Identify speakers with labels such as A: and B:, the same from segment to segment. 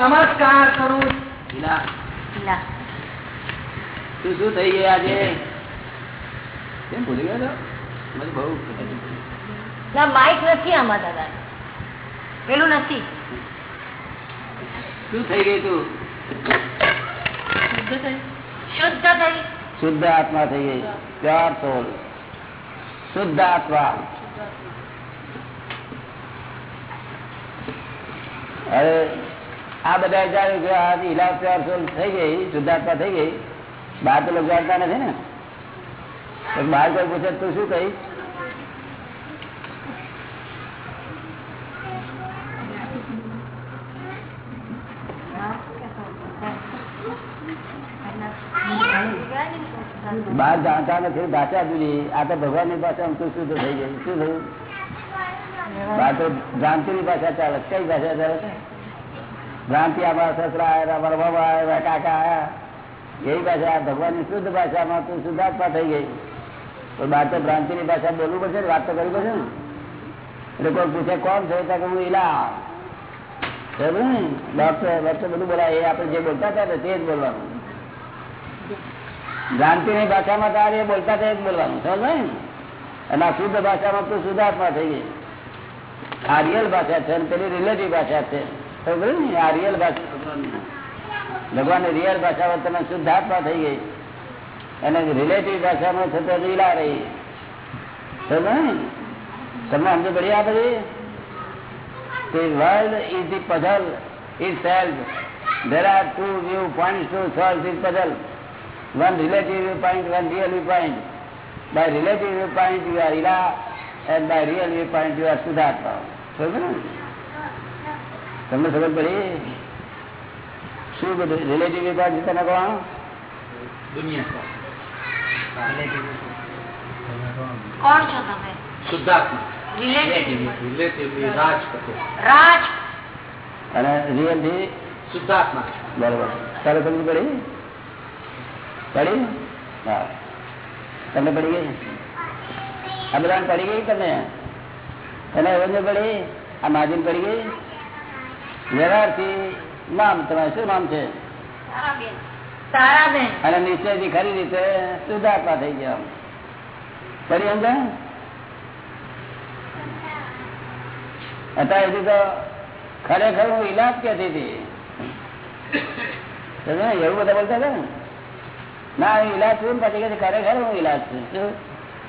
A: નમસ્કાર કરું
B: શું શું થઈ ગયું આજે કેમ ભૂલી ગયો મને બહુ
C: માઇક નથી આમાં દાદા પેલું નથી
B: શું થઈ ગયું તું
C: શુદ્ધ થઈ
B: શુદ્ધ આત્મા થઈ ગઈ પ્યોર સોલ શુદ્ધ આત્મા હવે આ બધા વિચાર્યું કે આ ઇલાજ થઈ ગઈ, શુદ્ધાત્મા થઈ ગઈ બહાર તો લોકો જાણતા નથી ને. બહાર કોઈ પૂછે તું શું કહીશ બહાર જાણતા નથી ભાષા જુદી. આ તો ભગવાનની ભાષા તું શુદ્ધ થઈ ગયું શું થયું? બહાર તો ભ્રાંતિ ની ભાષા ચાલે. કઈ ભાષા ચાલે? ભ્રાંતિ અમારા સસરા આવ્યા અમારા બાબા આવ્યા કાકા આવ્યા એવી ભાષા. ભગવાનની શુદ્ધ ભાષામાં તું શુદ્ધાત્મા થઈ ગઈ. તો બહાર તો ભ્રાંતિ ની ભાષા બોલવું પડશે ને, વાત તો કરવી પડશે ને. એટલે કોઈ પૂછે, કોણ છે? કે હું ઈલા ડોક્ટર ડોક્ટર બધું બોલાય એ આપણે જે બોલતા હતા તે જ બોલવાનું. ભ્રાંતિ ની ભાષામાં તારે બોલતા હતા જ બોલવાનું, સમજ ને? અને આ શુદ્ધ ભાષામાં તું શુદ્ધાત્મા થઈ ગઈ. આ રિયલ ભાષા છે પેલી રિલેટિવ ભાષા છે. સમજ ને? આ રિયલ ભાષા ભગવાન રિયલ ભાષામાં તમે શુદ્ધાત્મા થઈ ગઈ. અને રિલેટિવ ભાષામાં છે તો લીલા રહી. સમજ ને? તમને સમજો પડી આ બધી? The world is the puzzle itself. There are two viewpoints to solve this puzzle. One relative viewpoint, one real viewpoint. By relative viewpoint you are Ila and by real viewpoint you are Siddhartha. સમજ ને તમને ખબર પડી શું બધું relative વિભાગ તમે કહો
C: કોણ છો તમે
A: શુદ્ધાત્મા
C: રિલેટિવ
A: રિલેટિવલી રાજ
B: અને રિયલથી
A: શુદ્ધાત્મા
B: બરોબર ચાલો સમજ પડી પડી? હા તમને પડી ગઈ? આ બધા પડી ગઈ તમે તને એવું પડી? આ માજીન પડી ગઈ? વ્યવહારથી નામ તમારે શું નામ છે? અને નિશ્ચયથી ખરી રીતે સુધારતા થઈ ગયા પડી અમને અત્યારે સુધી તો ખરેખર હું ઈલાજ કહેતી હતી? એવું બધા બોલતા હતા ને? ના ઇલાજ છું ને પછી ખરેખર હું ઇલાજ છું?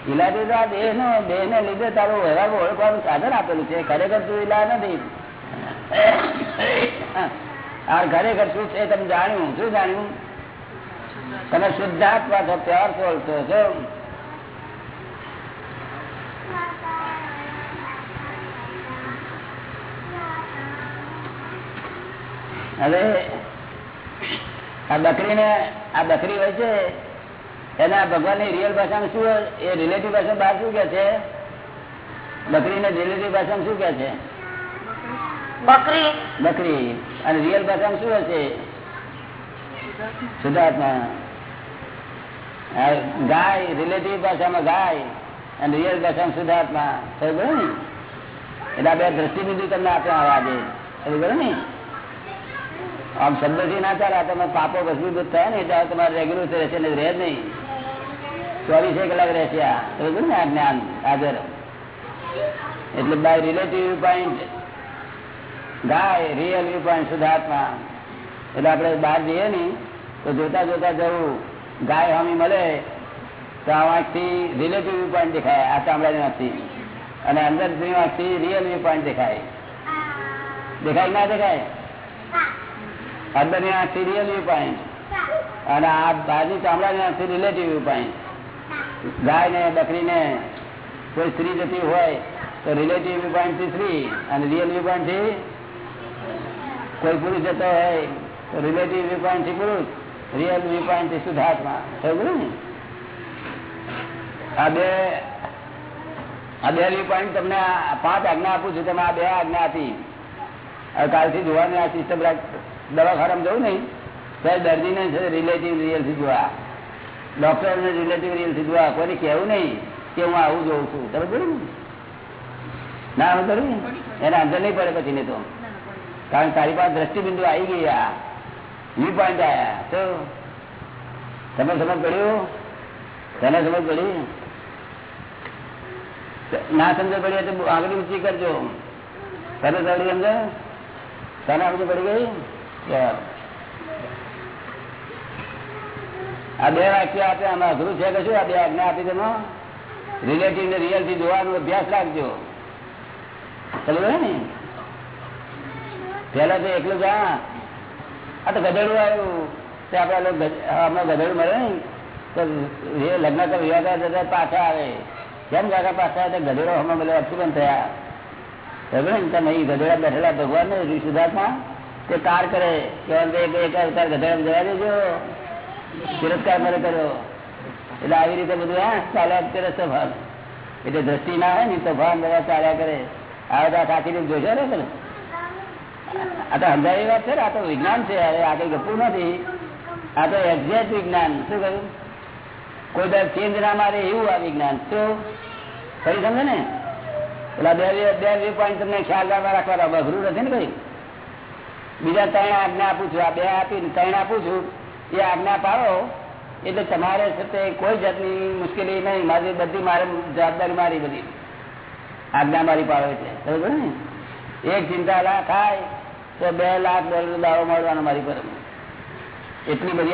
B: ઈલાજ એટલે આ દેહ નો દેહ ને લીધે તારું વ્યવહાર ઓળખવાનું સાધન આપેલું છે. ખરેખર તું ઇલાજ નથી. આ ખરેખર શું છે તમે જાણ્યું? શું જાણ્યું? તમે શુદ્ધાત્મા છો, પ્યોર સોલ છો શું હવે આ બકરીને આ બકરી હોય છે એના ભગવાનની રિયલ ભાષામાં શું? એ રિલેટિવ ભાષા બહાર શું કે છે? બકરીને રિલેટિવ ભાષામાં શું કે છે?
C: બકરી.
B: બકરી. અને રિયલ ભાષામાં શું હશે સુધાર્થમાં આ ગાય રિલેટિવ ભાષામાં ગાય અને રિયલ ભાષામાં શુદ્ધાત્મા. બરોબર ને? એટલે બે દ્રષ્ટિબિંદુ તમને આપ્યા આજે બરોબર ને? આમ શબ્દથી ના ચાલે તમે પાપો ભસ્મીભૂત થયા ને, એટલે તમારે રેગ્યુલર રહેશે ને રહે નહીં. ચોવીસે કલાક રહેશે આ. સમજો ને આ જ્ઞાન, હાજર. એટલે by relative point by real point શુદ્ધાત્મા. એટલે આપણે બહાર જઈએ ને, તો જોતા જોતા જવું, ગાય હમી મળે, તો આ વાંકથી રિલેટિવ પોઈન્ટ દેખાય. આ ચામડાની અને અંદર વાંકથી રિયલ પોઈન્ટ દેખાય. દેખાય ના દેખાય? અંદરની આંખથી રિયલ વ્યૂ પોઈન્ટ અને આ બહારની ચામડાની આંખથી રિલેટિવ વ્યૂ પોઈન્ટ ગાય ને બકરીને કોઈ સ્ત્રી જતી હોય તો રિલેટિવ વ્યૂ પોઈન્ટથી સ્ત્રી અને રિયલ વ્યૂ પોઈન્ટથી કોઈ પુરુષ જતો હોય તો રિલેટિવ વ્યૂ પોઈન્ટથી પુરુષ. રિયલ વ્યૂ પોઈન્ટથી શુદ્ધાત્મા બધું ને? આ બે આ બે વ્યૂ પોઈન્ટ તમને પાંચ આજ્ઞા આપું છું. તમે આ બે આજ્ઞા હવે કાલથી જોવાની આ સિસ્ટમ દવાખાનામાં જવું નહીં. ત્યારે દર્દીને રિલેટિવ રિયલથી જોવા ડોક્ટરને રિલેટિવ રિયલથી જોવા કોઈને કહેવું નહીં કે હું આવું જોઉં છું. તમે બોલું ના? હું કરું એના અંદર નહીં પડે પછી ને તો. કારણ તારી પાસે દ્રષ્ટિબિંદુ આવી ગઈ વ્યૂ પોઈન્ટ આવ્યા તો તમે સમજ પડ્યું તને સમજ પડી? ના સમજ પડી તો આગળ ઊંચી કરજો. તને સમજ સમજ તને સમજ પડી ગઈ. આ બે વાક્ય આપે? આમાં અઘરું છે કે શું આ બે આજ્ઞા આપી તેમાં રિલેટિવ ને રિયલથી જોવાનો અભ્યાસ રાખજો. સમજો ને? પેલા તો એકલું જા આ તો ગધેડું આવ્યું. તે આપડે હમણાં ગધેડું મળે ને? તો એ લગ્ન કર વિવાહ જતા પાછા આવે. કેમ કાકા પાછા આવે? ગધેડો હમણાં મળે અપશુકન થયા. ખબર ને? તમે અહીં ગધેડા બેઠેલા ભગવાન ને શુદ્ધાત્મા તે કાર કરે એક અવતાર ગધેડા જવા દેજો. તિરસ્કાર મને કર્યો. એટલે આવી રીતે બધું, હા, ચાલ્યા કરે સ્વભાવ. એટલે દ્રષ્ટિ ના હોય ને, તો ભાન બધા ચાલ્યા કરે. આ બધા સાચી રીતે જોશો ને તમે? આ તો સમજાવી વાત છે ને, આ તો વિજ્ઞાન છે, હવે આગળ ગપું નથી. આ તો એક્ઝેક્ટ વિજ્ઞાન. શું કહ્યું? કોઈ દર ચેન્જ ના મારે એવું આ વિજ્ઞાન. શું ફરી સમજે ને? પેલા બે બે પોઈન્ટ તમને ખ્યાલ રાખવા અઘરું નથી ને ભાઈ? બીજા ત્રણ આજ્ઞા આપું છું. આ બે આપી ત્રણ આપું છું. એ આજ્ઞા પાડો. એટલે તમારે સાથે કોઈ જાતની મુશ્કેલી નહીં. મારી બધી મારે જવાબદારી મારી બધી. આજ્ઞા મારી પાડો છે બરોબર ને? એક ચિંતા લાખ થાય તો બે લાખ ડોલર દાવો મળવાનો મારી પર. એટલી બધી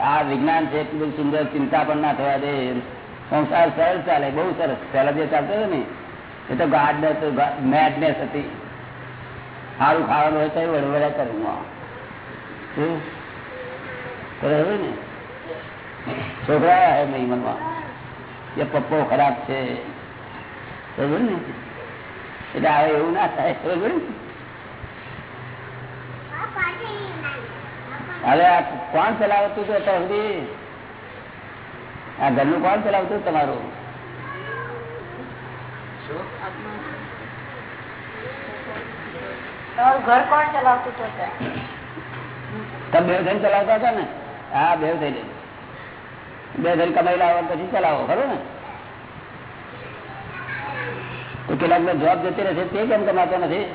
B: આ વિજ્ઞાન છે, એટલી બધી સુંદર ચિંતા પણ ના થવા દે. સંસાર સરળ ચાલે. બહુ સરસ. પહેલા જે ચાલતો હતો ને, એ તો ગાર્ડનેસ મેડનેસ હતી. સારું ખાવાનું હોય તો વડવડ્યા કરું બરાબર ને? છોકરા હે નહીં મનમાં એ પપ્પો ખરાબ છે. બરાબર ને? એટલે હવે એવું ના થાય. બરાબર હવે આ કોણ ચલાવતું હતું અત્યાર સુધી? આ ઘરનું કોણ ચલાવતું તમારું? તમે બે થઈને ચલાવતા હતા ને? હા, બે થઈને. બે થઈને કમાઈ લાવો પછી ચલાવો, ખરું ને? તો કેટલાક જોબ જતી રહેશે તે કેમ કમાતો નથી?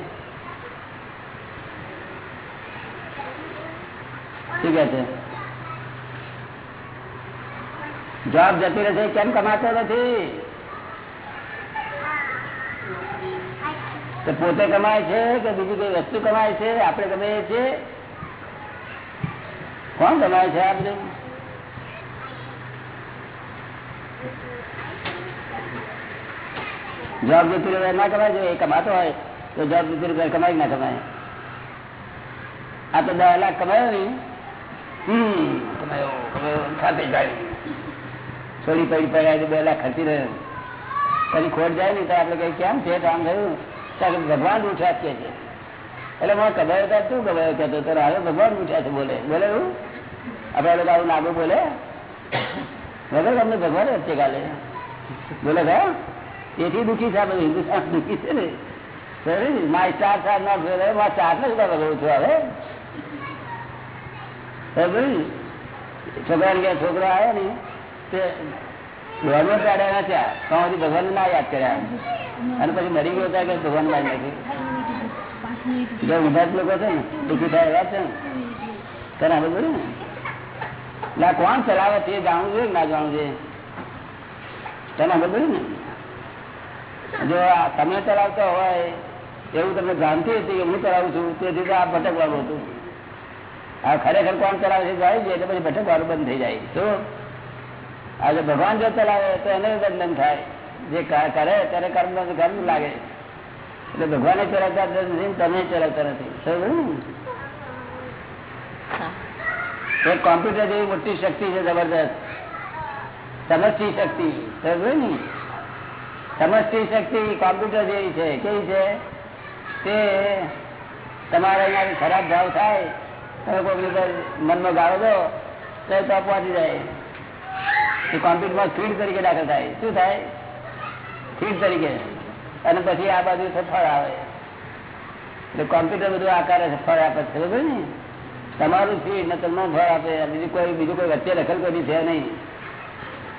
B: શું છે? જોબ જતી રહેશે કેમ કમાતો નથી? તો પોતે કમાય છે કે બીજી કોઈ વસ્તુ કમાય છે? આપણે કમાઈએ છીએ? કોણ કમાય છે આ બધું જોબ જતી રહે ના કમાય છે એ કમાતો હોય, તો જોબ જતી રહે કમાય ના કમાય? આ તો દસ લાખ કમાયો ને. હમ છોડી પડી પડ્યા બે લાખ ખર્ચી રહ્યો. પછી ખોટ જાય ને, તો આપણે કઈ કેમ છે? કામ થયું? ભગવાન ઉઠ્યા કે છે? એટલે મને કબાયો હતા, તું કબાયો કહેતો હવે ભગવાન ઉઠ્યા છે, બોલે. બોલે એવું આપડે આવું લાગુ બોલે? વગર તમને ભગવાન વચ્ચે કાલે. બોલે ગયા તેથી દુઃખી છે આપણે હિન્દુસ્તાન દુઃખી છે ને? મારી ચાર ચાર ના ફેરે ચાર ને બધા વગડું છું હવે. છોકરા ગયા છોકરા આવ્યા ને તે ના ભગવાન ના યાદ કર્યા. અને પછી મરી ગયો કે ભગવાન મારી નથી જો ઊંધા લોકો છે ને, દુઃખી થાય એવા છે ને હવે જોયું ને. ના કોણ ચલાવે તે જાણવું જોઈએ ના જાણવું જોઈએ? તને હવે જોયું ને? જો તમે ચલાવતો હોય, એવું તમને જાણતી હતી કે હું ચલાવું છું તેથી આ ભટકવાનું હતું. આ ખરેખર કોણ ચલાવે છે જાય છે એટલે પછી ભટકવાનું બંધ થઈ જાય. શું આજે ભગવાન જો ચલાવે તો એને બંધન થાય. જે કરે ત્યારે કર્મ કર્મ લાગે. એટલે ભગવાને ચલાવતા નથી તમે ચલાવતા નથી. સમજો એક કોમ્પ્યુટર જેવી મોટી શક્તિ છે જબરદસ્ત સમજતી શક્તિ. સમજો ને? સમજતી શક્તિ કોમ્પ્યુટર જેવી છે. કેવી છે? તે તમારે અહીંયા ખરાબ ભાવ થાય તમે કોઈ મનમાં ગાળો દો તો પહોંચી જાય. કોમ્પ્યુટરમાં ફીડ તરીકે દાખલ થાય. શું થાય? ફીડ તરીકે. અને પછી આ બાજુ ફળ આવે. એટલે કોમ્પ્યુટર બધું આકારે ફળ આપે છે. ને? તમારું ફીડ ને તમને ફળ આપે. બીજું કોઈ બીજું કોઈ વચ્ચે દખલ કરી છે નહીં.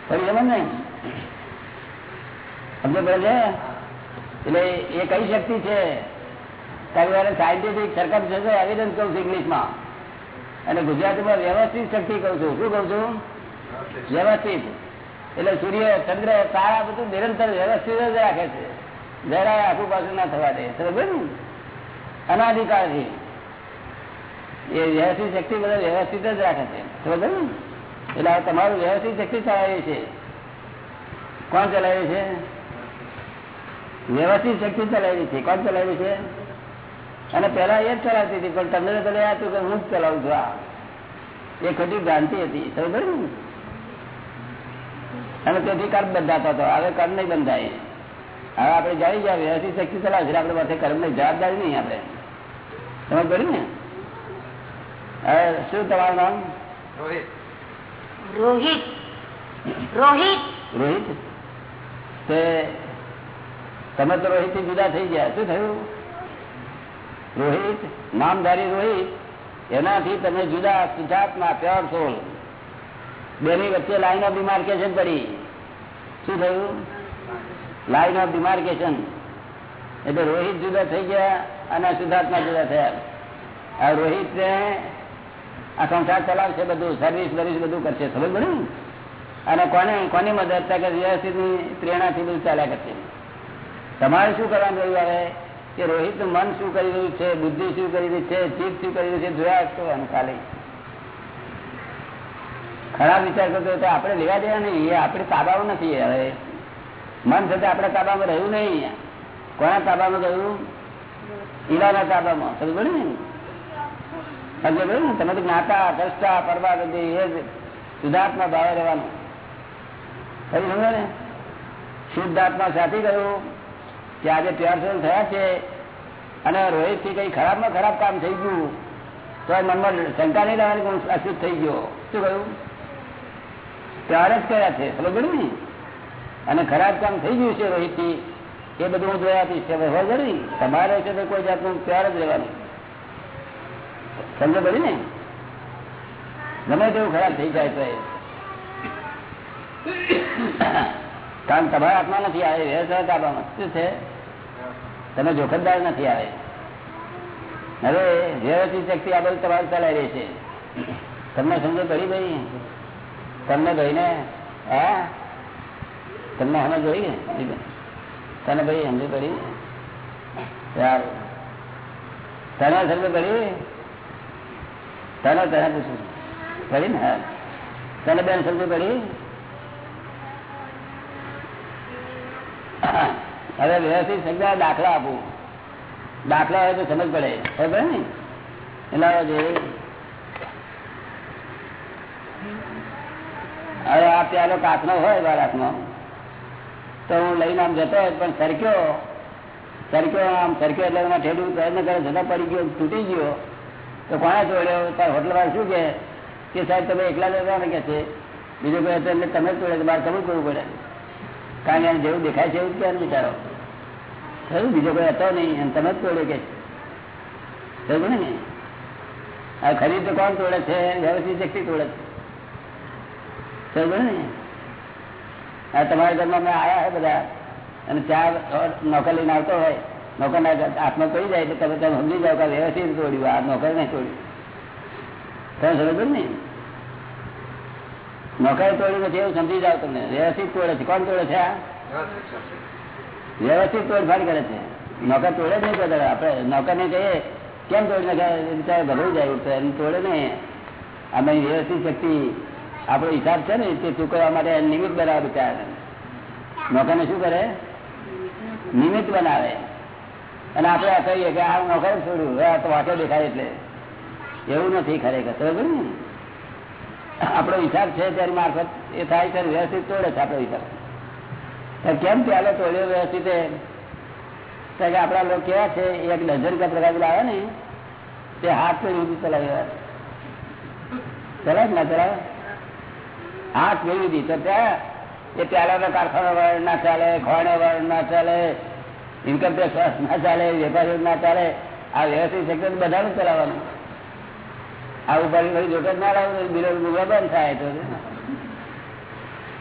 B: ફરી સમજ ને સમજો પડે છે એટલે એ કઈ શક્તિ છે? ત્યારે સાયન્ટિફિક સરકમ છે એવિડન્સ કહું છું ઇંગ્લિશમાં અને ગુજરાતીમાં વ્યવસ્થિત શક્તિ કહું છું. શું કહું છું? વ્યવસ્થિત. એટલે સૂર્ય, ચંદ્ર, તારા બધું નિરંતર વ્યવસ્થિત જ રાખે છે. જરા આખું પાછું ના થવા દે. સમજે ને? અનાધિકારથી. એ વ્યવસ્થિત શક્તિ બધા વ્યવસ્થિત જ રાખે છે. સમજે ને? એટલે તમારું વ્યવસ્થિત શક્તિ ચલાવે છે. કોણ ચલાવે છે? વ્યવસ્થિત શક્તિ ચલાવી છે. કોણ ચલાવી છે? અને પેલા એ જ ચલાવતી હતી, પણ તમને તો તું કે હું જ ચલાવું છું આ. એ ખોટી ભ્રાંતિ હતી. સમજ ને? અને તેથી કર્મ બંધાતો હતો. હવે કર્મ નહીં બંધાય. હવે આપણે જાણી જાય વ્યવસ્થિત શક્તિ ચલાવે છે. આપણે પાસે કર્મની જવાબદારી નહીં આપણે. તમે કર્યું ને? હવે શું તમારું નામ?
A: રોહિત.
C: રોહિત. રોહિત.
B: રોહિત? તે તમે તો રોહિતથી જુદા થઈ ગયા. શું થયું? રોહિત? નામધારી રોહિત. એનાથી તમે જુદા શુદ્ધાત્મા પ્યોર સોલ બેની વચ્ચે લાઈન ઓફ ડિમાર્કેશન પડી. શું થયું? લાઈન ઓફ ડિમાર્કેશન એટલે રોહિત જુદા થઈ ગયા અને શુદ્ધાત્મા જુદા થયા. આ રોહિત ને આ સંસાર ચલાવશે બધું સર્વિસ બર્વિસ બધું કરશે. ખબર પડ્યું અને કોને, કોની મદદ? કે વ્યવસ્થિતની પ્રેરણાથી બધું ચાલ્યા કરશે. તમારે શું કરવાનું રહ્યું હવે કે રોહિત મન શું કરી રહ્યું છે? બુદ્ધિ શું કરી રહી છે? ચિત્ત શું કરી રહ્યું છે? જોયા કરવાનું ખાલી ખરાબ વિચાર કરતો હોય તો આપણે લેવા દેવા નહીં. એ આપણે તાબામાં નથી. હવે મન થતા આપણા તાબામાં રહ્યું નહીં. કોના તાબામાં રહ્યું ઈલાના તાબામાં. સમજ પડે ને? સમજ પડે ને? તમે જ્ઞાતા, દ્રષ્ટા પરવા બધી એ જ શુદ્ધાત્મા ભાવે રહેવાનું. ખરી સમજો ને? શુદ્ધાત્મા સાથે ગયું. કે આજે પ્યારસોલ થયા છે. અને રોહિત કંઈ ખરાબમાં ખરાબ કામ થઈ ગયું. તો મનમાં શંકા નહીં રહેવાની અશુદ્ધ થઈ ગયો. શું કહ્યું? પ્યાર જ છે. સમજ અને ખરાબ કામ થઈ ગયું છે રોહિત એ બધું હું જોયા આપીશ. ને તમારે છે તો કોઈ જાતનું ત્યાર જ રહેવાનું. સમજ ને? ગમે તેવું ખરાબ થઈ જાય તો કારણ તમારા આત્મા નથી આવે, વ્યવસાય આપવામાં શું છે. તમે જોખમદાર નથી આવે. હવે વ્યવસ્થિત શક્તિ આ બધું તમારે ચલાવી રહી છે તમને સમજો પડી ભાઈ? તમને ભાઈ ને હા? તમને હમે જોઈએ? તને ભાઈ સમજ પડી? યાર, તને સમજ પડી? તને તને પૂછું પડી ને? તને બેન સમજ પડી? હવે વ્યવસ્થિત સંજ્ઞા દાખલા આપું. દાખલા હોય તો સમજ પડે. ખબર ને? એટલે જે હવે આ પ્યાલો કાચનો હોય બાળકનો. તો હું લઈને આમ જતો હોય પણ સરક્યો સરક્યો આમ, સરક્યો એટલે એમાં ઠેડું પ્રયત્ન કરે જતા પડી ગયો, તૂટી ગયો. તો કોણે તોડ્યો? તાર હોટલ વાળા શું કે કે સાહેબ, તમે એકલા જતા ને કે છે? બીજું કોઈ હતું એટલે તમે જ તોડે બહાર તમે કરવું પડે? કારણ કે એમ જેવું દેખાય છે એવું કે બિચારો. થયું બીજો કોઈ હતો નહીં અને તમે જ તોડ્યો કે થયું ને આ ખરીદ કોણ તોડે છે? વ્યવસ્થિત શક્તિ તોડે છે? આ તમારા ઘરમાં મેં આવ્યા હોય બધા. અને ચાર નોકર લઈને આવતો હોય. નોકરના હાથમાં પડી જાય તો તમે તમે સમજી જાઓ કે વ્યવસ્થિત તોડ્યું આ નોકર ને તોડ્યું તમે સમજ ને? નોકરે તોડ્યું નથી એવું સમજી જાવ તમને. વ્યવસ્થિત તોડે છે. કોણ તોડે છે આ? વ્યવસ્થિત તોડફાડ કરે છે. નોકર તોડે જ નહીં તો આપણે નોકર ને કહીએ, કેમ તોડી નાખે બિચારા ગભરાઈ જાય એમ તોડે ને અમે વ્યવસ્થિત શક્તિ આપણો હિસાબ છે ને, તે ચૂકવવા માટે નિમિત્ત બનાવે બિચારા નોકર શું કરે? નિમિત્ત બનાવે. અને આપણે કહીએ કે આ નોકર છોડ્યું, હવે આ તો વાંચો દેખાય એટલે. એવું નથી ખરેખર બરોબર ને? આપણો હિસાબ છે ત્યારે મારફત એ થાય છે વ્યવસ્થિત તોડે છે આપણો હિસાબ. કેમ પેલો તોડ્યો વ્યવસ્થિત કે આપડા લોકો કેવા છે, એક ડઝન કા પ્રકાર આવે ને, તે હાથ પર ચલાવી. ચલાવે ના ચલાવે. હાથ કેવી રીતે એ પેલા કારખાનો વર્ણ ના ચાલે ખોવાનો વર્ણ ના ચાલે ઇન્કમ ટેક્સ ના ચાલે, વેપારી ના ચાલે. આ વ્યવસ્થિત સેક્ટર બધાનું ચલાવવાનું આ ઉપર જોટે ના લાવે બિલો બંધ થાય તો.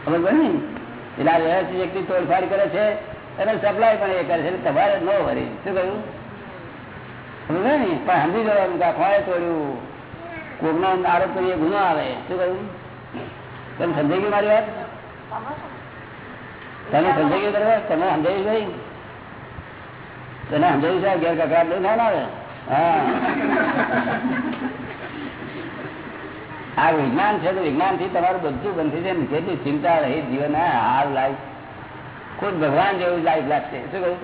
B: ખબર ને? એટલે આ વ્યવસ્થિત વ્યક્તિ તોડફાડ કરે છે અને સપ્લાય પણ એ કરે છે તમારે ન ભરી શું કહ્યું? સમજે ને? પણ સમજી જવાનું કે આ ખોળે તોડ્યું? કોકનો આરોપ કરીએ ગુનો આવે. શું કહ્યું? તમે સમજાઈ ગયું મારી વાત? તમે સમજાઈ ગયું બરાબર તમે સમજાયું ભાઈ તને સમજાવ્યું છે? ઘેર કકડાટ લઈને ના આવે હા. આ વિજ્ઞાન છે તો વિજ્ઞાનથી તમારું બધું બંધ થઈ જાય કેટલી ચિંતા રહી જીવન, હા હાલ લાઈફ ખુદ ભગવાન જેવું લાઈફ લાગશે. શું કહ્યું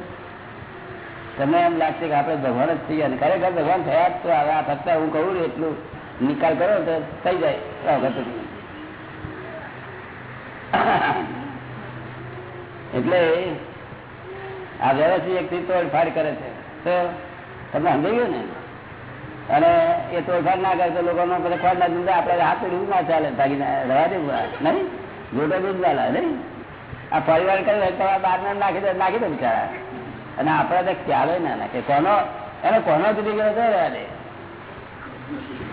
B: તમને એમ લાગશે કે આપણે ભગવાન જ થઈ ગયા ખરેખર ભગવાન થયા જ તો આ ફક્ત હું કહું એટલું. નિકાલ કરો તો થઈ જાય. વખત એટલે આ વ્યવસ્થિત વ્યક્તિ તોડફાડ કરે છે. તો તમને સમજાયું ને? અને એ તોડફાડ ના કરે તો લોકોનો ખોટ ના દીધા હાથ પેઢી ના ચાલે, ભાગીને રવા દે નહીં? જોડે દૂધ ના નહીં? આ પરિવાર કરે તો બાર ને નાખી દે નાખી દે બિચારા. અને આપડે તો ખ્યાલ ના નાખે કોનો, એને કોનો જુદી ગયો તો રહ્યા દે.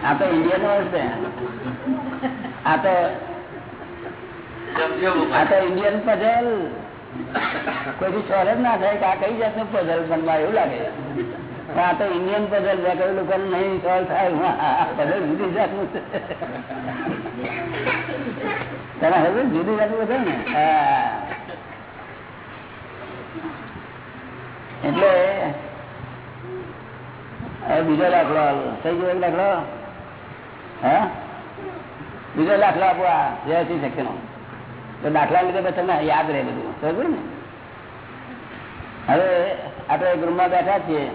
B: આ તો ઇન્ડિયન વર્ષ આ તો ઇન્ડિયન પઝલ કોઈ સોલ જ ના થાય કે આ કઈ જાતનું પઝલ મનમાં એવું લાગે આ તો ઇન્ડિયન પઝલ બે કઈ લોકો નહીં સોલ્વ થાય. પઝલ જુદી જાતનું છે. તને હવે જુદી જાતનું બધું ને? એટલે, હવે બીજો દાખલો થઈ ગયો એક દાખલો? હા? બીજો દાખલો આપો આ. વ્યવસ્થિત શક્યનો તો દાખલા લીધે પછી યાદ રહે બધું. બરોબર ને? હવે આપણે ગૃહમાં બેઠા છીએ.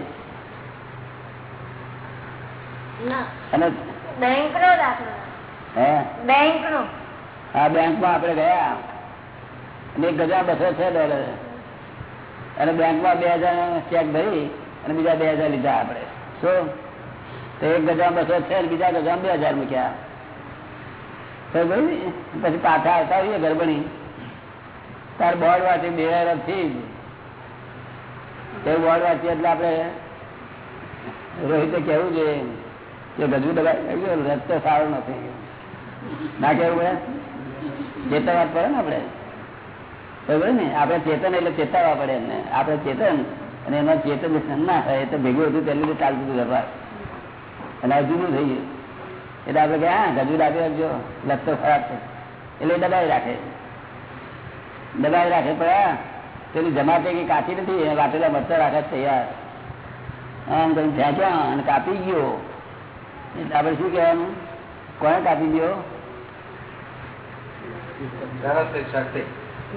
B: અને
C: બેંક નો દાખલો.
B: હે?
C: બેંક નો
B: આ બેંકમાં આપણે ગયા. એક ગજા બસો છે ડોલર અને બેંકમાં બે હજાર ચેક ભરી અને બીજા બે હજાર લીધા આપણે. શું? તો એક ગજા બસો છે બીજા ગજા બે હજાર મૂક્યા. પછી પાછા આવતા હોઈએ ગરબણી તાર બોર્ડ વાંચી, બે અરબથી એ બોર્ડ વાંચી એટલે આપણે રોહિતે કેવું છે કે ગજુ દબાઈ રસ્તો સારો નથી ના કેવું પડે? ચેતવવા પડે ને આપણે? બરોબર ને? આપણે ચેતન એટલે ચેતવવા પડે એમને. આપણે ચેતન અને એમાં ચેતન ના થાય તો ભેગું હતું રીતે ચાલતું હતું દરબાર અને હજુ થઈ ગયું. એટલે આપડે કે હા ગજુ આપી રાખજો લગતો ખરાબ છે. એટલે દબાવી રાખે. દબાવી રાખે પણ પેલી જમાતે કે કાપી નથી એ વાટેલા મરચા રાખે તૈયાર આમ કઈ ફેંક્યા અને કાપી ગયો. એટલે આપણે શું કહેવાનું? કોને કાપી ગયો?
C: વ્યવસ્થિત શક્તિ.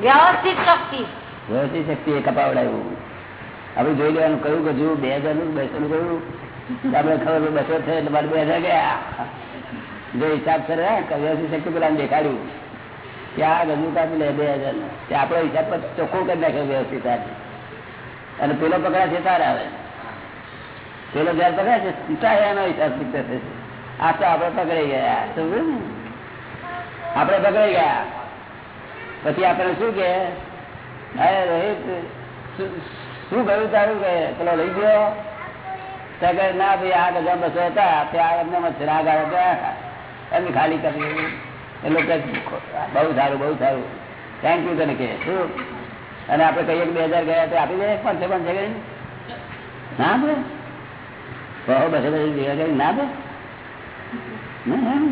B: વ્યવસ્થિત શક્તિ. એ કપાવડાવ્યું આપણે જોઈ લેવાનું કયું ગજુ બે હજારનું બેસો નું કયું? આપણે ખબર બસો છે મારે બે હજાર ગયા. જે હિસાબ કરે કે વ્યવસ્થિત શક્તિ પેલા દેખાડ્યું. કે આ કાપી લે, બે હજારનું. આપણો હિસાબ પર ચોખ્ખો કરી નાખ્યો વ્યવસ્થિત અને પેલો પકડા છે તારે આવે પેલો જયારે પકડે છે સીતા એનો હિસાબ શીખતો થશે. આ તો આપણે પકડાઈ ગયા. સમજ્યું ને આપણે પકડાઈ ગયા. પછી આપણે શું કે? અરે રોહિત, શું- શું ગયું તારું કે? પેલો લઈ ગયો? તો કે ના ભાઈ આ બધા બસો હતા ત્યાં એમને મચ્છર આ ગાળો હતા એમને ખાલી કરી એ લોકો કે, બહુ સારું બહુ સારું થેન્ક યુ તને કે શું અને આપણે કહીએ કે બે હજાર ગયા તો આપી દે પાંચસો પાંચસો કરી ના આપે બહુ બસો બસો ભેગા કરી ના આપે ના, એમ.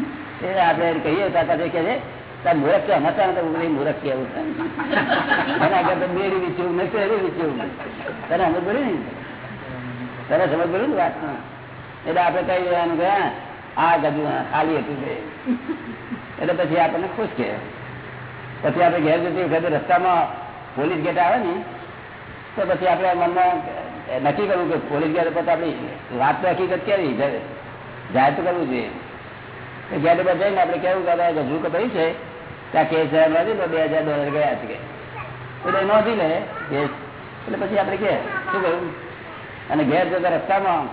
B: એ આપણે કહીએ તો પછી કે છે તાર મૂર્ખ છે હતા ને તો ઉગડી મૂર્ખ કેવું છે એના આગળ તો બેડી વિચ્યું ને પેરી વિચ્યું તને સમજ પડી ને તને સમજ બોલું ને વાત? એટલે આપણે કઈ જવાનું કે આ ગજુ ખાલી હતું તે એટલે પછી આપણને ખુશ કે. પછી આપણે ઘેર જતી વખતે રસ્તામાં પોલીસ ગેટ આવે ને, તો પછી આપણે મનમાં નક્કી કરવું કે પોલીસ ગેટ પર આપણી વાત તો હકીકત કેવી? જાહેર તો કરવું જોઈએ. ગેટ પર જઈને આપણે કેવું કે ગજુ કપાઈ છે? ત્યાં કેસ જાહેર નથી તો બે હજાર ડોલર ગયા છે એટલે નોંધી લે, કેસ. એટલે પછી આપણે કે, શું કહ્યું? અને ઘેર જતા રસ્તામાં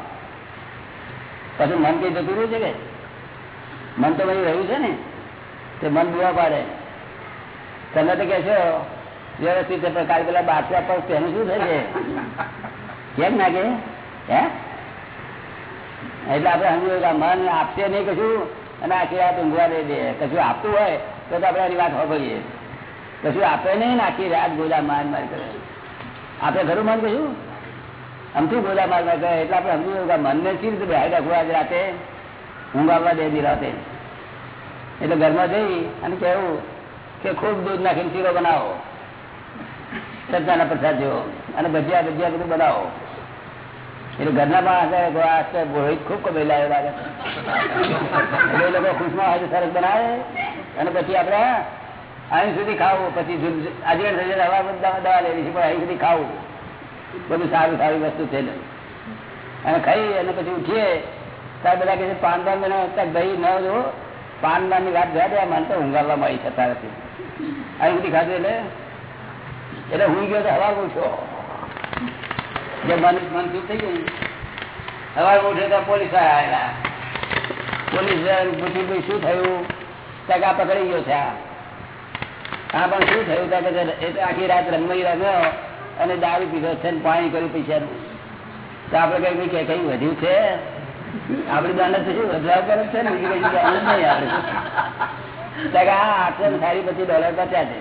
B: પછી મન કઈ જતું રહ્યું છે કે? મન તો બધું રહ્યું છે ને? તે મન બુવા પાડે. તમે તો કહેશો, વ્યવસ્થિત કાલે પેલા બારસો પર તેનું શું થશે? કેમ ના હે? એટલે આપણે સમજવું મન આપશે નહીં કશું, અને આખી રાત ઊંઘવા દે દે. કશું આપતું હોય, તો આપણે એની વાત સાંભળીએ કશું આપે નહીં ને આખી રાત ગોલા માર માર કરે. આપણે ખરું મન કહ્યું આમથી ગોદા મારવા ગયા એટલે આપણે સમજી કે મનને સી રીતે બેહાઈ રાખવું આજે રાતે? ઊંઘ આવવા દે રાતે. એટલે ઘરમાં જઈ અને કહેવું કે ખૂબ દૂધ નાખીને શીરો બનાવો. સત્તાના પ્રસાદ જેવો. અને ભજીયા ભજીયા બધું બનાવો. એટલે ઘરના માણસ રોહિત ખૂબ કમેલા લાગે એટલે એ લોકો ખુશમાં હાજર સરસ બનાવે. અને પછી આપણે અહીં સુધી ખાવું. પછી આજે હવા દવા લેવી છે, પણ અહીં સુધી ખાવું. બધું સારું, સારી વસ્તુ છે અને ખાઈ અને પછી ઉઠીએ ત્યારે બધા કે છે પાનદાન બનાવ ન જો પાનદાનની વાત ગયા મને તો ઊંઘાડવા મળી થતા નથી અહીં સુધી ખાધું એટલે? એટલે હું ગયો તો હવા ઉઠો જે મન મન શું થઈ ગયું. હવા ઉઠે તો પોલીસ આવેલા પોલીસ પૂછ્યું ભાઈ, શું થયું? ટકા પકડી ગયો છે આ. પણ શું થયું? ત્યાં કે આખી રાત રંગમય રમ્યો અને દારૂ પીધો છે પાણી કર્યું પૈસાનું. તો આપડે કઈ કે કઈ વધ્યું છે? આપડી દાનત શું વધવા કરે છે ને? બીજી સાડી પચીસ ડોલર બચ્યા છે.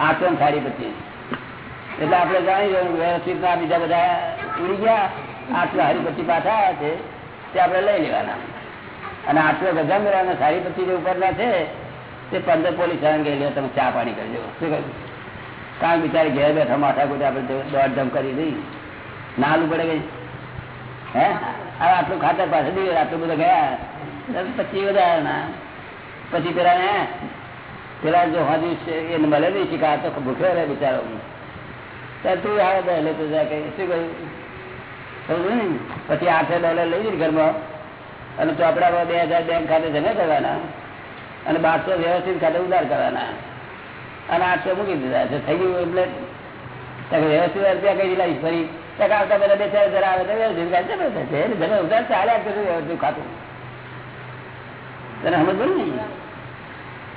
B: આઠસો ને પચીસ. એટલે આપડે જાણી વ્યવસ્થિત ના બીજા બધા ઉડી ગયા. આઠસો હારી પછી પાછા આવ્યા છે. તે આપડે લઈ લેવાના. અને આઠસો ગજા મેળવાના સાડી પચીસ જે ઉપરના છે, તે પંદર પોલીસ તમે ચા પાણી કરજો. શું કહ્યું? કારણ બિચારી ઘેર બેઠા માથા કોઈ આપણે દોડધમ કરી દઈ? નાલું પડે ગઈ હે? હવે આટલું ખાતર પાસે દઈએ આટલું બધું ગયા. પછી વધારે ના. પછી પેલા ને પેલા જો હજુ એને મળે નહીં શીખા તો ભૂખ્યો રહે બિચારો. તું આવે તો એટલે તું કઈ શું કહ્યું? સમજું ને? પછી આઠસો ડોલર લઈ જઈ ઘરમાં. અને ચોપડા બે હજાર બેંક ખાતે જમે કરવાના. અને બારસો વ્યવસ્થિત ખાતે ઉધાર કરવાના. અને આઠસો મૂકી દીધા છે. થઈ ગયું એટલે વ્યવસ્થિત રૂપિયા કઈ લાવીશ ફરી ટકા આવતા પેલા બે ચાર હજાર આવે તો વ્યવસ્થિત જમે ઉધાર ચાલે કરશું વ્યવસ્થિત ખાતું? તને સમજ ને?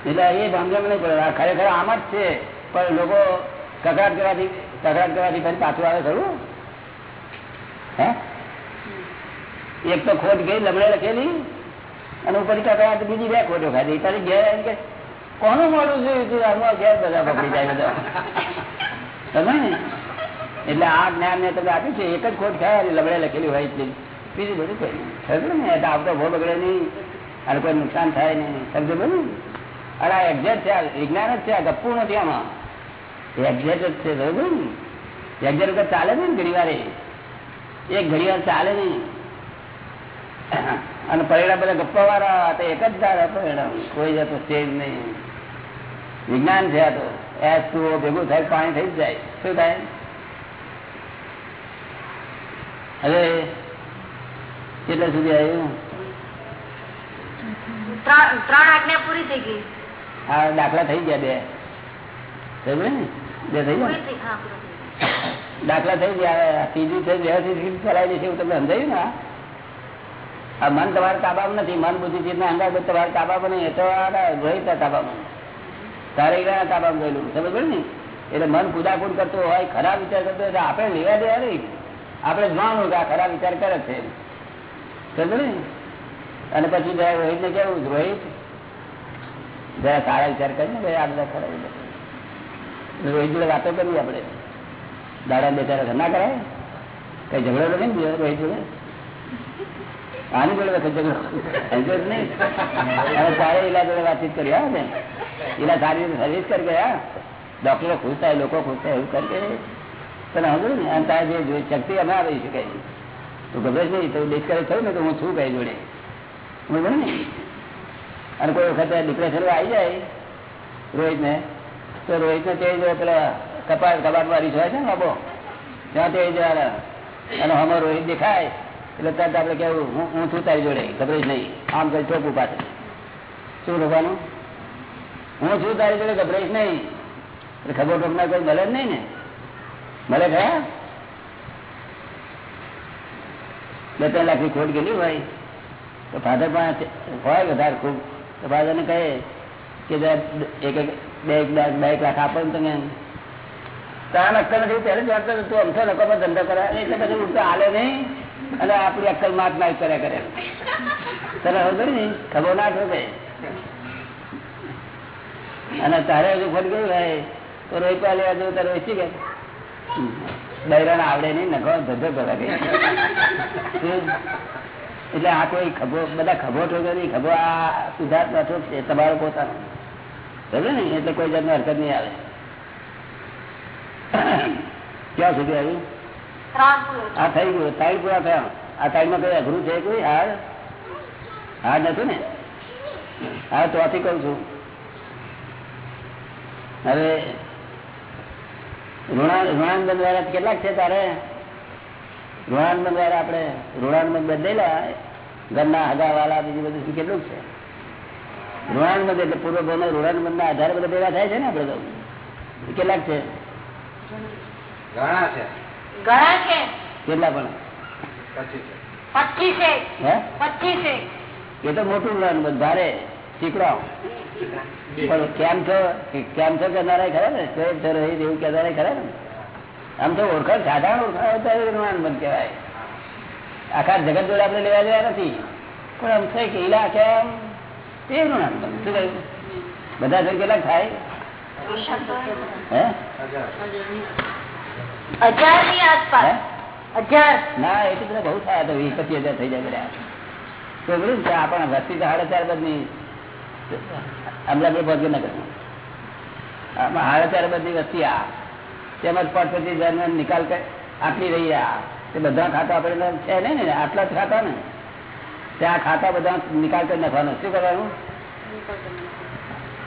B: એટલે એ સમજણ નહીં પડે. ખરેખર આમ જ છે. પણ લોકો કકડાટ કરવાથી કકડાટ કરવાથી ફરી પાછું આવે ખરું? હે? એક તો ખોટ ગઈ, લમણે લખેલી, અને ઉપરથી કકડાટ બીજી બે ખોટો ખાધી. તારી ઘેર એમ કે કોનું મોડું છે? આમાં ઘેર બધા પકડી જાય બધા. તમે એટલે આ જ્ઞાન ને તમે આપ્યું છે, એક જ ખોટ ખાય લબડે લખેલી હોય એટલે બીજું બધું કઈ સમજો ને? એટલે આવતો ભો બગડે નહીં. અને કોઈ નુકસાન થાય નહીં. સમજો ને? અરે આ એક્ઝેક્ટ છે વિજ્ઞાન જ છે, આ ગપ્પુ નથી આમાં. એક્ઝેક્ટ જ છે સમજો ને? એક્ઝેક્ટ ચાલે ને ઘણી વાર? એક ઘડી વાર ચાલે નહીં. અને પરિણામ બધા ગપ્પા વાળા તો એક જ હતો પરિણામ કોઈ જતો સ્ટેજ નહીં. વિજ્ઞાન છે આ તો. એસ ટુ ભેગું થાય પાણી થઈ જ જાય. શું થાય? હવે કેટલા સુધી આવ્યું?
C: ત્રણ ત્રણ આજ્ઞા પૂરી થઈ ગઈ.
B: આ દાખલા થઈ ગયા બે. ને? બે થઈ ગયા?
C: થઈ હા થઈ.
B: દાખલા થઈ ગયા ત્રીજું છે વ્યવસ્થિત ચલાવી દેશે એવું તમને સમજાયું ને આ મન તમારા તાબામાં નથી, મન બુદ્ધિ ચિત્તના અંદાજ તમારા તાબામાં નહીં, એ તો રોહિત તાબામાં. તારે ઈરાના તાબામાં ગયેલું સમજ પડે ને? એટલે મન કુદાકુદ કરતો હોય, ખરાબ વિચાર કરતો હોય આપણે લેવા દેવા નહીં. આપણે જાણવું કે આ ખરાબ વિચાર કરે છે. સમજ ને? અને પછી જરા રોહિત ને કેવું? રોહિત, જરા સારા વિચાર કરીને ભાઈ, આ બધા ખરાબ વિચાર. રોહિત જોડે વાતો કરવી આપણે. દાડા બે ચાર ના કરાય? કઈ ઝઘડો નહીં બીજો રોહિત જોડે? આની જોડે વખત ઝઘડો નહીં. તારે એલા જોડે વાતચીત કરી, હા ને એલા સારી રીતે સર્વિસ કરી ગયા ડોક્ટરો ખુશ થાય, લોકો ખુશ થાય, એવું કરી તને સમજો ને? અને તારે જે શક્તિ અમે આવી શકાય તું ગભરેશ નહીં તો ડિસ્કરેજ થયું ને, તો હું છું કઈ જોડે. હું ને? અને કોઈ વખત ડિપ્રેશન આવી જાય, રોહિતને, તો રોહિતને તે પેલા કપાટ કપાટમાં વાળી હોય છે ને બાબો? ત્યાં તે જવાના અને હમણાં રોહિત દેખાય એટલે તરત આપણે કેવું હું હું છું તારી જોડે ગભરેશ નહીં. આમ કરી ચોપું પાસે શું રોવાનું હું છું તારી જોડે, ગભરાઈશ નહીં. એટલે ખબર ટોકના કોઈ મળે જ નહીં ને. મળે ખરા? બે ત્રણ લાખની ખોટ ગયેલી હોય. તો ફાધર પણ હોય વધારે ખૂબ. તો ફાધર ને કહે કે એક એક બે એક લાખ બે એક લાખ આપો ને તમે તારા નક્કર નથી ત્યારે જાણતો તું અમથો નકોમાં ધંધો કરાય એટલે પછી ઉડતો હાલે નહીં. અને આપડી અક્કલ માત માત કર્યા કરે. ખબર ને? ખબર ના થશે અને તારે હજુ ખોટ ગયું ભાઈ? તો રોહિત લેવા જવું તારે વેચી ગયા બૈરણ આવડે નહીં, નખો ધંધો કરવા એટલે આ કોઈ ખભો, બધા ખભો ઠોકે નહીં, ખભો આ સુધાર્થમાં ઠોક છે તમારો પોતાનો. સમજે ને? એટલે કોઈ જાતની હરકત નહીં આવે. ક્યાં સુધી આવ્યું આ થઈ ગયું. તાઈડ પૂરા થયા. આ તાઈડમાં કઈ અઘરું છે કોઈ? હાર હાર નતું ને? હા ચોથી કઉ છું. હવે ઋણા ઋણાનંદ દ્વારા કેટલાક છે તારે? ઋણાનંદ દ્વારા આપણે ઋણાનંદ બદલેલા ઘરના હગા વાલા બીજું બધું શું કેટલું છે? ઋણાનંદ એટલે પૂર્વ ભાવના ઋણાનંદ ના આધારે બધા ભેગા થાય છે ને આપણે કેટલાક છે?
A: ઘણા છે.
C: ઘણા છે.
B: કેટલા પણ?
C: પચીસ પચીસ
B: એ તો મોટું ઋણાનંદ ભારે શીખડાવ પણ કેમ છો? કેમ છો કહેનારા ખરા ને? સ્વયં છો રહી એવું કહેનારા ખરા ને? આમ તો ઓળખાણ સાધારણ ઓળખાણ તો કહેવાય. આખા જગત જોડે આપણે લેવા જવા નથી. પણ આમ થાય કે ઈલા કેમ એ ઋણાનંદ શું કહ્યું? બધા જણ કેટલાક થાય? હે? હજારની
C: આસપાસ હજાર.
B: ના એ બધા બહુ થયા તો વીસ પચીસ હજાર થઈ જાય બધા. તો બોલું ને વસ્તી તો સાડા ચાર બધી અમદાવાદ ભાગ્યનગર આમાં સાડા ચાર બધી વસ્તી આ. તેમજ નિકાલ આટલી રહી આ. તે બધા ખાતા આપણે છે ને ને આટલા જ ખાતા ને. ત્યાં ખાતા બધા નિકાલ કરી નાખવાનો. શું કરવાનું?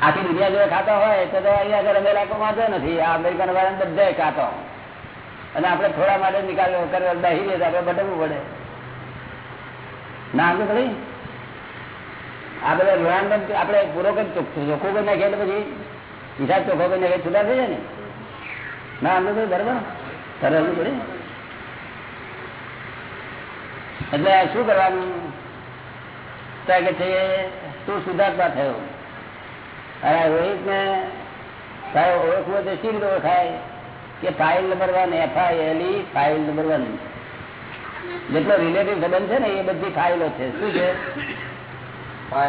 B: આખી દુનિયા જોડે ખાતા હોય તો અહીંયા આગળ અમે વાંધો નથી. આ અમેરિકન વાળાને બધા ખાતા અને આપણે થોડા માટે નિકાલ કરવા દહી તો આપણે બટકવું પડે. ના સમજ પડી આ બધા ઋણાનંદ આપણે પૂરો કરી ચોખ્ખું કરી નાખીએ એટલે પછી હિસાબ ચોખ્ખો કરી નાખીએ છૂટા થઈ જાય ને? ના, આમ તો બરાબર. સરળ પડે. એટલે શું કરવાનું? કે છે, તું સુધાર્થમાં થયો. અરે રોહિત ને તારો ઓળખવો તો સી રીતે ઓળખાય? કે file number one F I L E file number one જેટલો રિલેટિવ સંબંધ છે ને એ બધી ફાઇલો છે. શું છે? આ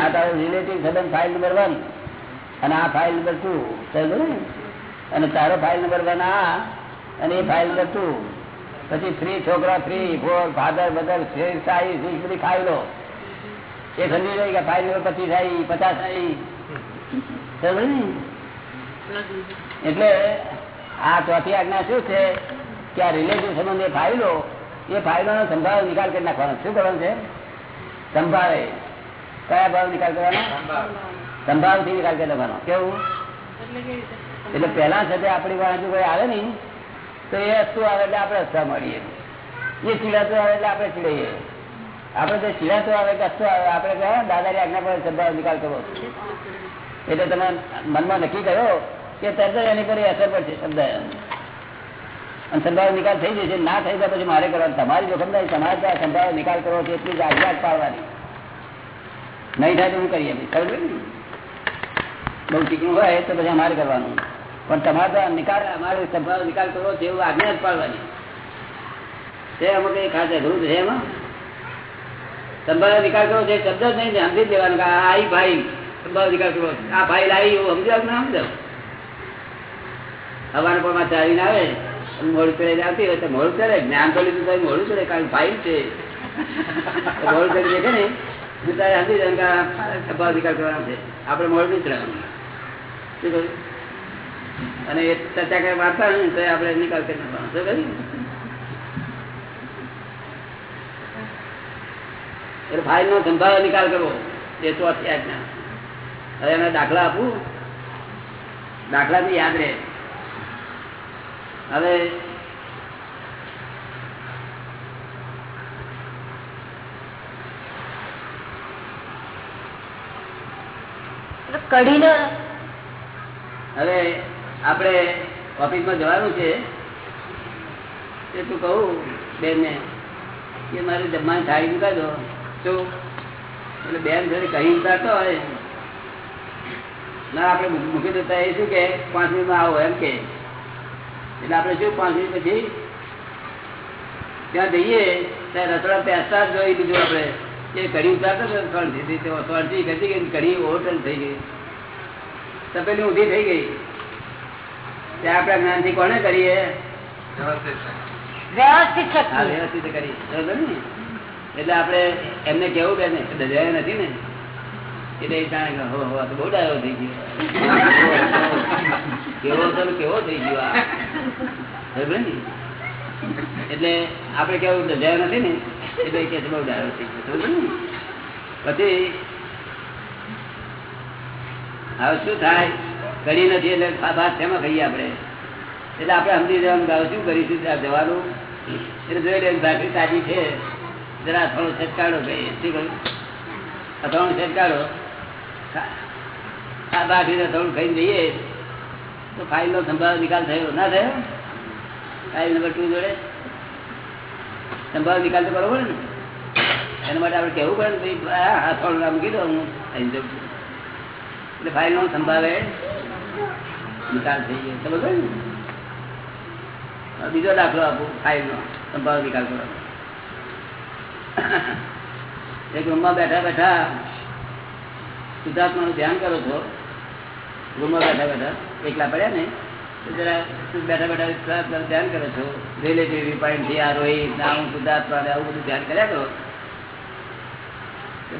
B: આ તારો રિલેટિવ સંબંધ ફાઇલ નંબર વન અને આ ફાઇલ નંબર ટુ સમજો ને? અને તારો ફાઇલ નંબર વન આ અને એ ફાઇલ નંબર ટુ પછી થ્રી છોકરા થ્રી ફોર ફાધર મધર સાઈ બધી ફાઇલો એ સમજી જાય કે ફાઇલ નંબર પચીસ આવી પચાસ આવી. સમજો ને એટલે આ ચોથી આજ્ઞા શું છે? કે આ રિલેટિવ સંબંધ એ ફાઇલો, એ ફાઇલોનો સંભાવે નિકાલ કરી નાખવાનો. શું કરવાનું છે? સંભાવે. કયા ભાવ નિકાલ કરવાનો? સંભાવથી નિકાલ કરી નાખવાનો. કેવું? એટલે પેલા સાથે આપણી પાસે કોઈ આવે નહીં, તો એ વસ્તુ આવે એટલે આપણે હસતા મળીએ એ ચીડાતું આવે એટલે આપણે ચીડાઈએ આપણે જે ચીડાતું આવે કે હસતું આવે, આપણે કહે, દાદાની આજ્ઞા પર સંભાવ નિકાલ કરવો એટલે તમે મનમાં નક્કી કર્યો કે તરત એની પર અસર પડશે શબ્દ અને સંભાવ નિકાલ થઈ જશે ના થઈ જાય પછી મારે કરવાનું. તમારી જોખમદારી તમારે ત્યાં સંભાવ નિકાલ કરવો છે એટલી જ આજ્ઞા પાડવાની. નહીં થાય તો હું કરીએ ખબર બઉ ચીકણું હોય તો પછી અમારે કરવાનું. પણ તમારે તો નિકાલ, અમારે સંભાવ નિકાલ કરવો છે એવું આજ્ઞા જ પાડવાની. તે અમુક કઈ ખાસ અઘરું છે એમાં? સંભાવ નિકાલ કરવો છે શબ્દ જ નહીં, સમજી જ લેવાનું કે આ ભાઈ સંભાવ નિકાલ કરવો આ ભાઈ લાવી, એવું સમજાવ ના સમજાવ હવાના પર ચાલીને આવે મોડું ચડે આવતી હોય તો મોડું ચડે. જ્ઞાન તો લીધું થાય મોડું ચડે, કારણ ફાઇલ છે. મોડું ચડી દેખે ને, હું તારે કે નિકાલ કરવાનો છે. આપણે મોડું નહીં ચડાવવાનું. શું કહ્યું? અને એ ચર્ચા કઈ વાંચતા ને, તો આપણે નિકાલ કરી નાખવાનો. શું કહ્યું? એટલે ફાઇલ નો સંભાવ નિકાલ કરવો. એ તો અત્યાર ના. હવે એમને દાખલા આપું. દાખલા થી યાદ રહે. હવે
C: કઢીનો
B: હવે આપણે ઓફિસમાં જવાનું છે એ તું કહું બેન ને કે મારે જમવાની થાળી મૂકા દો. શું? એટલે બેન જયારે કહી ઉતારતો હોય. ના આપણે મૂકી દેતા એ શું કે પાંચ મિનિટમાં આવો એમ કે. એટલે આપણે શું પાંચ મિનિટ પછી ત્યાં જઈએ ત્યાં રસોડા જ જોઈ લીધું આપણે એ કઢી ઉતારતો ત્રણથી ઘટી ગઈ કઢી ઓવરટન થઈ ગઈ. તપેલી ઊંધી થઈ ગઈ. તે આપણા જ્ઞાનથી કોને કરીએ?
A: વ્યવસ્થિત
B: કરી એટલે આપણે એમને કેવું કે ને દજાય નથી ને? એટલે જાણે હો હો તો બહુ ડાયો થઈ ગયો. કેવો થઈ ગયો એટલે આપડે કેવું દજાયો નથી ને એટલે કે બહુ ડાયો થઈ ગયો પછી, હવે શું થાય? કરી નથી, એટલે ભાત શેમાં ખાઈએ આપણે? એટલે આપણે સમજી જવાનું કે શું કરીશું? ત્યાં જવાનું. એટલે જોઈ લે, ભાખરી તાજી છે. જરા થોડો છટકાડો ભાઈ શું કહ્યું? અથાણું છટકાડો ભાખરીને થોડું ખાઈને જઈએ. તો ફાઇલનો સંભાવ નિકાલ થયો. ના થયો? ફાઇલ નંબર ટુ જોડે? સંભાવ નિકાલ તો પડે ને. એના માટે આપણે કહેવું પડે ને ભાઈ અથાણું નામ કીધું હું ખાઈને જાઉં એટલે ફાઇલ નો સંભાવે નિકાલ થઈ ગયો. સમજ ને? બીજો દાખલો આપો ફાઇલ નો સંભાવ નિકાલ કરો એક રૂમમાં બેઠા બેઠા સુધાર્થમાં ધ્યાન કરો છો. રૂમમાં બેઠા બેઠા એકલા પડ્યા ને. તો જરા બેઠા બેઠા ધ્યાન કરો છો. રિલેટિવ પોઈન્ટથી આ રોહિત ના હું શુદ્ધાત્મા આવું બધું ધ્યાન કર્યા કરો.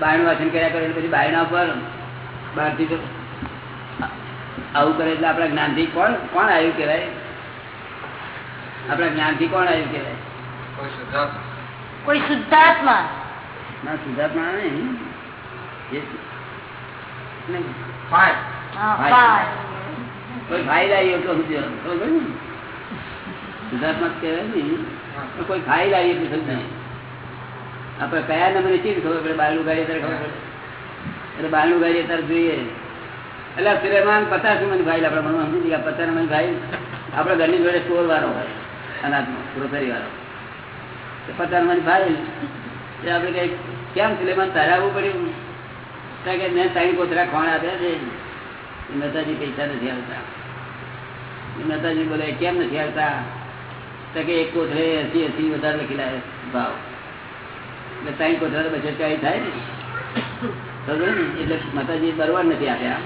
B: બાયણું વાંચન કર્યા કરો પછી બાયણા પર બહારથી તો આવું કરે એટલે આપણા જ્ઞાનથી કોણ કોણ આવ્યું કહેવાય? આપણા જ્ઞાનથી કોણ આવ્યું કહેવાય?
A: કોઈ
C: શુદ્ધાત્મા.
B: ના શુદ્ધાત્મા નહીં. કોઈ એટલો કહેવાય એટલું સમજાય આપણે કયા નંબરે ચીજ ખબર પડે બારણું ગાડી ત્યારે ખબર પડે. એટલે બારણું ત્યારે જોઈએ. એટલે સુરેમાન પચાસ નંબરની ભાઈ આપડે મનમાં સમજી ગયા? પચાસ નંબરની ભાઈ. આપડે ઘરની જોડે સ્ટોર વાળો હોય અનાજમાં ગ્રોસરી વાળો. પચાસ નંબરની ભાઈ. એ આપણે કઈ કેમ સુલેમાન તારે આવવું પડ્યું? કારણ કે મેં ત્રણ કોતરા ખોણ આપ્યા છે. મહેતાજી પૈસા નથી આવતા. એ બોલે કેમ નથી આવતા? તો કે એક કોથળે એસી એસી વધારે લખી લાવે ભાવ. એટલે ત્રણ કોથળા બચત કાંઈ થાય ને? એટલે માતાજી બરોબર નથી આપ્યા.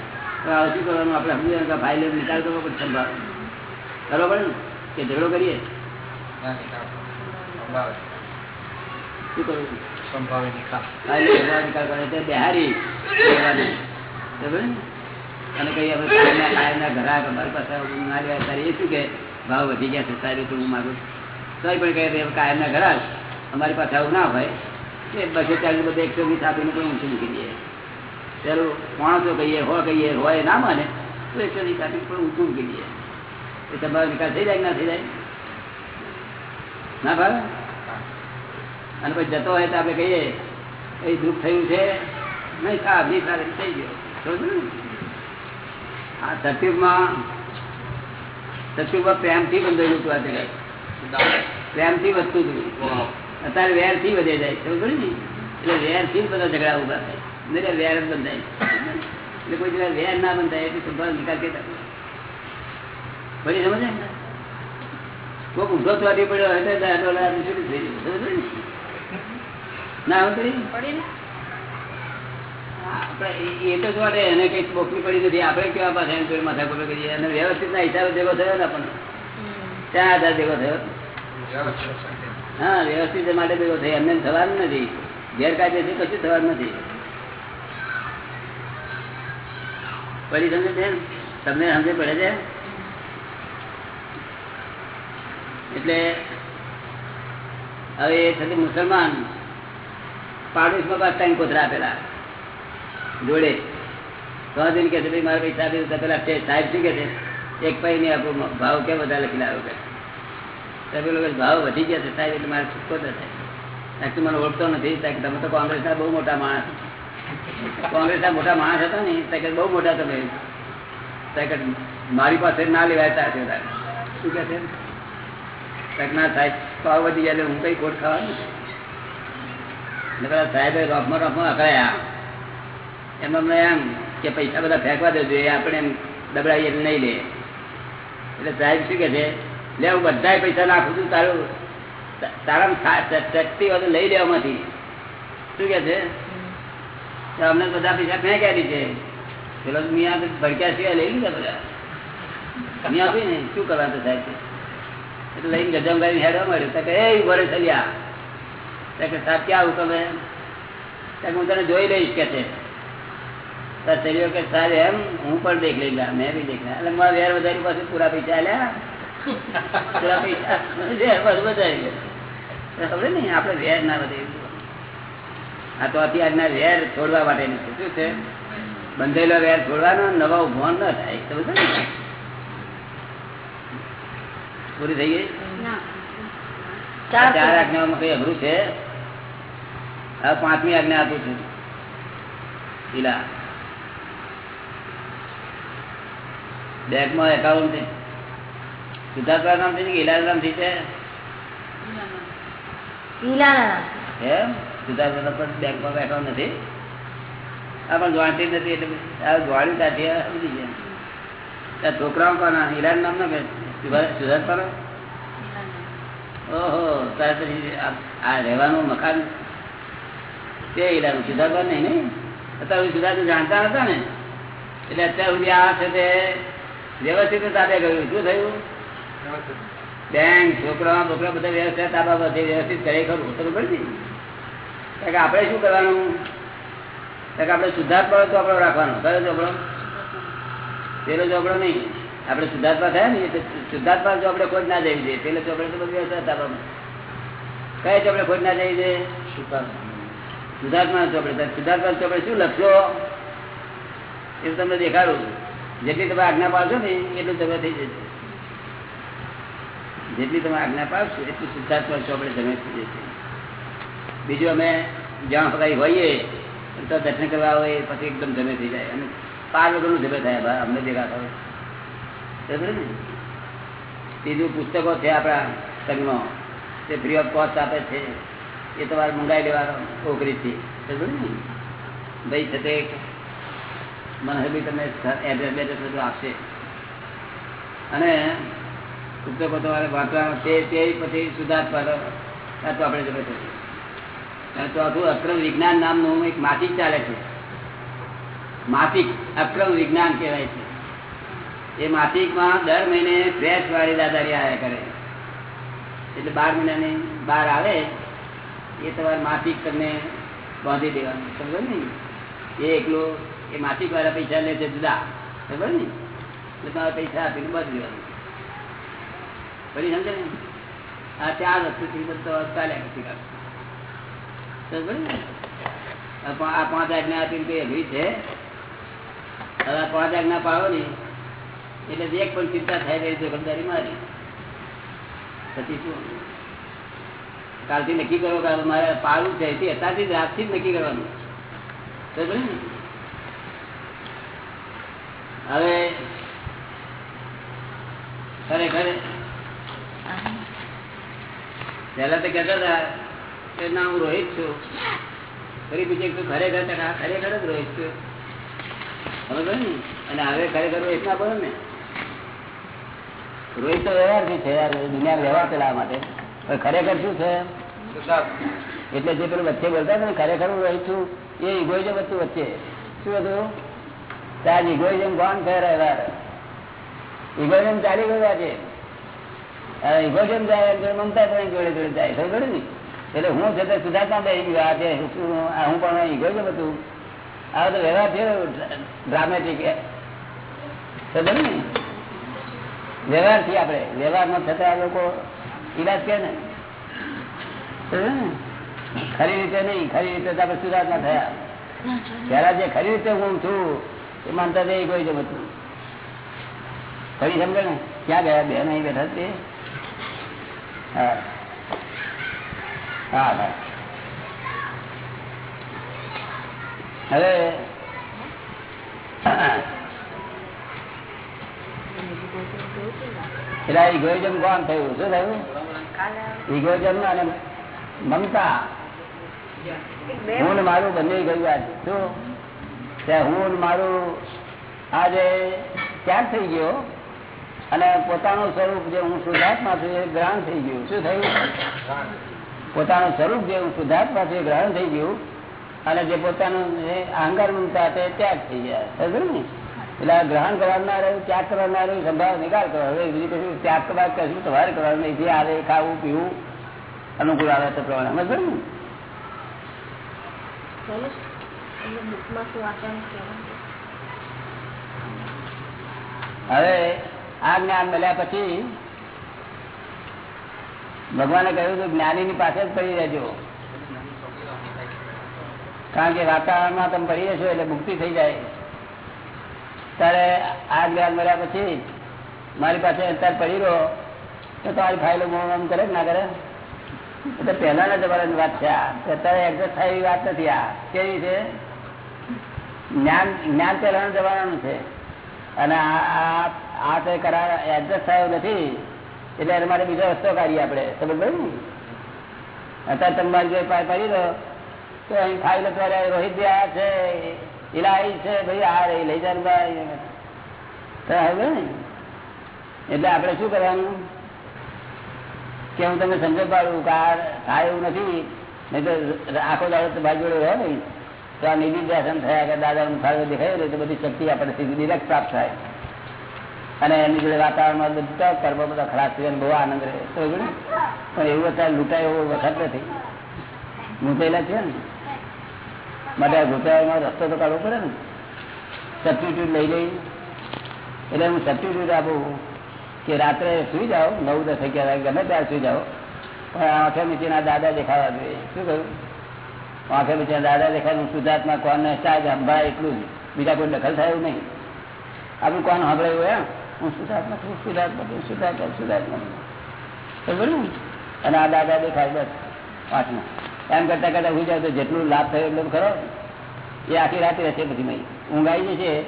B: તો આ શું કરવાનું આપણે સમજ્યા ભાઈ ફાઇલ નિકાલ કરવો પણ સંભાવ પડે ને? કે ઝઘડો કરીએ? શું કરવું
A: સંભાવે નિકાલ
B: નિકાલ કરે બિહારી. ને? અને કઈ હવે ઘરાક પાસે ના લેવાય ત્યારે એ શું કે, ભાવ વધી ગયા છે તારી તો હું માગું તોય પણ કહે કાયમના ઘરાક અમારી પાસે આવું ના હોય. એ બસો ચાલીસ બધા એકસો વીસ આપીને પણ ઊંચું મૂકી દઈએ પેલું માણસો કહીએ, હો કહીએ, હોય ના માને, તો એકસો વીસ આપીને પણ ઊંચું મૂકી દઈએ એ તમારો નિકાલ થઈ જાય કે ના થઈ જાય? ના ભાવે? અને પછી જતો હોય તો આપણે કહીએ કઈ દુઃખ થયું છે, નહીં, સાહેબ થઈ ગયો? આ સત્યુગમાં ને? એટલે બંધાય. એટલે એટલે સંભાળ નિકાલ કે બધી સમજે? ને કોઈક ઊંધો ચોટી પડ્યો સમજો ને? હું એ- તો વ્યવસ્થિત ત્યાં આધાર ભેગો થયો. હા, વ્યવસ્થિત માટે ભેગો કશું થવાનું નથી. પડી સમજે છે? તમને સમજે પડે છે? એટલે હવે એ થતી મુસલમાન પાડોશમાં પાંચ ટાઈમ કોતરા આપેલા. જોડે. તો કે છે ભાઈ, મારા પૈસા આપી દીધા. પેલા સાહેબ શું કે છે એક પૈ નહીં આપણો ભાવ કેમ બધા લખી લાવ્યો કે? પેલો ભાવ વધી ગયા છે સાહેબ, એટલે મારે છૂટકો થશે કારણ મને ઓળખતો નથી કારણ તમે તો કોંગ્રેસના બહુ મોટા માણસ. કોંગ્રેસના મોટા માણસ હતા ને ત્યાં બહુ મોટા તમે. ત્યાં મારી પાસે ના લેવાય તારે. શું કે છે? ત્યાં ના સાહેબ ભાવ વધી ગયા હું કઈ ખોટ ખાવાનું પેલા સાહેબે રોફમાં રોફમાં અકળાયા. એમ અમને એમ કે પૈસા બધા ફેંકવા દેજો, એ આપણે એમ દબડાવીએ નહીં લે. એટલે સાહેબ શું કે છે? લે, હું બધા પૈસા નાખું છું, તારું તારા શક્તિ વધુ લઈ લેવામાંથી શું કે છે? તો અમને બધા પૈસા ફેંક્યા છે? પેલો મિયા ભડક્યા સિવાય લઈ લીધા બધા. મિયા આપી ને? શું કરવાનું સાહેબ? એટલે લઈને ગજમ ગાડી હેડવા મળ્યું કે એ ભરે ચલ્યા કે સાહેબ, ક્યાં આવું તમે? હું તને જોઈ લઈશ, કે છે. તો કે સાહેબ એમ હું પણ દેખ લેલા મેં બી દેખ એટલે મારા વેર વધારી પાસે પૂરા પૈસા આલ્યા. પૂરા પૈસા. વેર પાછું વધારી ગયા ખબર ને આપણે વેર ના વધારી આ તો અત્યારના વેર છોડવા માટેનું છે. શું છે? બંધેલો વેર છોડવાનો નવા ઊભો ન થાય. સમજ ને? પૂરી થઈ ગઈ?
C: ચાર
B: ચાર આજ્ઞાઓમાં કઈ અઘરું છે? હવે પાંચમી આજ્ઞા આપું છું. ઈલા. બેંકમાં એકાઉન્ટ સિદ્ધાર્થ નામથી. ઈલા નામથી છે? એમ? સિદ્ધાર્થ પણ બેંકમાં એકાઉન્ટ નથી? આ જાણતી નથી એટલે આ જાણી ત્યાંથી સમજી ગયા. ત્યાં છોકરાઓ કોના ઈરાન નામ ના કે ઓહો તારે પછી આ- રહેવાનું મકાન? તે ઈરાન સુધારવા નહીં નહીં? અત્યાર સુધી સુધાર જાણતા હતા ને? એટલે અત્યાર સુધી આ છે તે વ્યવસ્થિત તાબે ગયું શું થયું? બેંક છોકરા, બોકરા બધા વ્યવસ્થિત તાબા બધે વ્યવસ્થિત કરે ખરું તો કારણ કે આપણે શું કરવાનું? કારણ કે આપણે સુધાર્થ તો આપણો રાખવાનો. કયો ચોપડો? પેલો ચોપડો નહીં. આપણે સુધાર્થમાં થયા ને, એટલે જો આપણે ખોજ ના જવી જોઈએ. પેલો ચોપડે તો બધી વ્યવસ્થા તાબામાં કયા ચોપડે ખોટ ના જવી જોઈએ? સુધાર્થમાં ચોપડે. સુધાર્થમાં ચોપડે શું લખશો? એવું તમને દેખાડું જેટલી તમે આજ્ઞા પાડશો ને એટલું તમે થઈ જશે જેટલી તમે આજ્ઞા પાડશો એટલું સુધાર્થ કરશો આપણે તમે થઈ જશે. બીજું અમે જ્યાં કઈ હોઈએ, તો દર્શન કરવા હોય, પછી એકદમ જમે થઈ જાય. અને પાર વગરનું જમે થાય અમને ભેગા ને? બીજું પુસ્તકો છે આપણા સંઘનો. તે ફ્રી ઓફ કોસ્ટ આપે છે. એ તમારે મંગાવી લેવાનો ઓગરીથી ભાઈ છે તે મને બી તમને આપશે. અને પુસ્તકો તમારે વાંચવાનું તે પછી સુધાર પર આપણે ચોથું અક્રમ વિજ્ઞાન નામનું એક માસિક ચાલે છે. માસિક અક્રમ વિજ્ઞાન કહેવાય છે. એ માસિકમાં દર મહિને ફ્રેશ વાળી દાદારી આવ્યા કરે. એટલે બાર મહિનાની બહાર આવે, એ તમારે માસિક તમને બાંધી દેવાનું. સમજો ને? એ એકલું, એ માસિક વાળા પૈસા લે છે જુદા. ખબર ને એટલે તમારે પૈસા આપીને બસ દેવાનું પછી સમજે ને? આ ચાર વસ્તુથી બધો ચાલ્યા પછી? આ પાંચ આજ્ઞા આપીને કઈ અઘરી છે. હવે પાંચ આજ્ઞા પાડો ને, એટલે એક પણ ચિંતા થાય રહી જવાબદારી મારી. પછી શું? કાલથી નક્કી કરો કે મારે પાડવું છે, તે અત્યારથી રાતથી જ નક્કી કરવાનું? હવે ખરેખર પેલા તો કેતા હતા કે ના હું રોહિત છું. ફરી બીજે તું ખરેખર ખરેખર જ રોહિત છું. સમજ ને. અને હવે ખરેખર રોહિત ના બોલો ને? રોહિત તો વ્યવહારથી છે યાર દુનિયા વ્યવહાર ચલાવવા માટે. ખરેખર શું છે? એટલે જે પેલું વચ્ચે બોલતા ને ખરેખર હું રોહિત છું. એ ઇગોઇઝમ હતું વચ્ચે. શું હતું? ત્યાં ઇગોઇઝમ કોણ છે વ્યવહાર ઇગોઇઝમ ચાલી ગયું આજે. ઇગોઇઝમ જાય મમતા પણ જોડે જોડે જાય, ખબર ને? એટલે હું છે તે સુધાર્થમાં બેસી ગયો આજે હું પણ ઇગોઇઝમ હતું. આ તો વ્યવહાર છે ડ્રામેટિક ખબર ને? વ્યવહારથી આપણે. વ્યવહારમાં થતા લોકો ઈલાજ કે ને? ખરી રીતે નહીં ખરી રીતે આપણે સુધાર ના થયા. પેલા જે ખરી રીતે હું છું એ માનતા નહીં કોઈ જમ બધું ફરી સમજે ને? ક્યાં ગયા? બે નહીં બેઠા તે હા. હા હા. હવે એટલે ઇગોઇઝમ કોણ થયું? શું થયું? ઇગોઇઝમ અને મમતા. હું મારું બંને ગયું આજે શું હું મારું આજે ત્યાગ થઈ ગયો. અને પોતાનું સ્વરૂપ જે હું શુદ્ધાત્મા છું એ ગ્રહણ થઈ ગયું. શું થયું? પોતાનું સ્વરૂપ જે હું શુદ્ધાત્મા છું એ ગ્રહણ થઈ ગયું. અને જે પોતાનું અહંકાર મમતા તે ત્યાગ થઈ ગયા. સમજ ને? એટલે ગ્રહણ કરવાના રહ્યું ત્યાગ કરવાના સંભાવ નિકાલ કરો. હવે બીજું કશું ત્યાગ કરવા કશું તમારે કરવાનું નહીં. જે આવે ખાવું, પીવું, અનુકૂળ આવે તો પ્રમાણે. સમજ ને? હવે આ જ્ઞાન મળ્યા પછી ભગવાને કહ્યું કે જ્ઞાની ની પાસે જ પડી રહેજો. કારણ કે વાતાવરણમાં તમે પડી જશો એટલે મુક્તિ થઈ જાય. ત્યારે આ જ્ઞાન મળ્યા પછી મારી પાસે અત્યારે પડી રહ્યો. તો તમારી ફાઇલો આમ કરે ના કરે? એટલે પહેલાના જમાનાની વાત છે આ. અત્યારે એડજસ્ટ થાય એવી વાત નથી આ. કેવી છે? જ્ઞાન જ્ઞાન પહેલાના જમાનાનું છે. અને આ તો કરાર એડજસ્ટ થયો નથી. એટલે એના માટે બીજો રસ્તો કાઢીએ આપણે. સમજ ભાઈ અત્યારે તમારી જોઈ પાય પાડી દો. તો અહીં ફાઇલ અત્યારે રોહિત આ છે ઇલાહી છે, ભાઈ આ રહી, લઈ જાય ભાઈ તો હવે? એટલે આપણે શું કરવાનું? કે હું તમને સમજ પાડું કે આ થાય એવું નથી, નહીં તો આખો દાડો ભાઈ જોડે રહે નહીં. તો આ નિધિ દર્શન થયા કે દાદાનું ફાળો દેખાયું ને તો બધી શક્તિ આપણે સીધી ડિરેક્ટ પ્રાપ્ત થાય. અને એની જોડે વાતાવરણમાં બધા કર્મ બધા ખરાબ થઈ બહુ આનંદ રહે. તો પણ એવું અત્યારે લૂંટાય એવો વખત નથી. લૂંટેલા છે ને. માટે આ રસ્તો તો કાઢવો પડે ને. સબસ્ટિટ્યુટ લઈ ગઈ એટલે હું સબસ્ટિટ્યુટ આપું. કે રાત્રે સુઈ જાઓ, નવ દસ અગિયાર ગમે ત્યારે સુઈ જાઓ. પણ આંખે નીચેના દાદા દેખાવા જોઈએ. શું કહ્યું? આંખે નીચેના દાદા દેખાય શુદ્ધાત્મા કોણ ચાર્જ સંભાળે એટલું જ. બીજા કોઈ દખલ થાય નહીં. આપણું કોણ સાંભળે એમ? હું શુદ્ધાત્મા છું શુદ્ધાત્મા છું, શુદ્ધાત્મા શુદ્ધાત્મા બરોબર ને? અને આ દાદા દેખાય બસ પાંચમાં એમ કરતા કરતા હું જાય તો જેટલું લાભ થયો એટલું ખરો. એ આખી રાતે રહેશે પછી મેં ઊંઘ આવી જશે.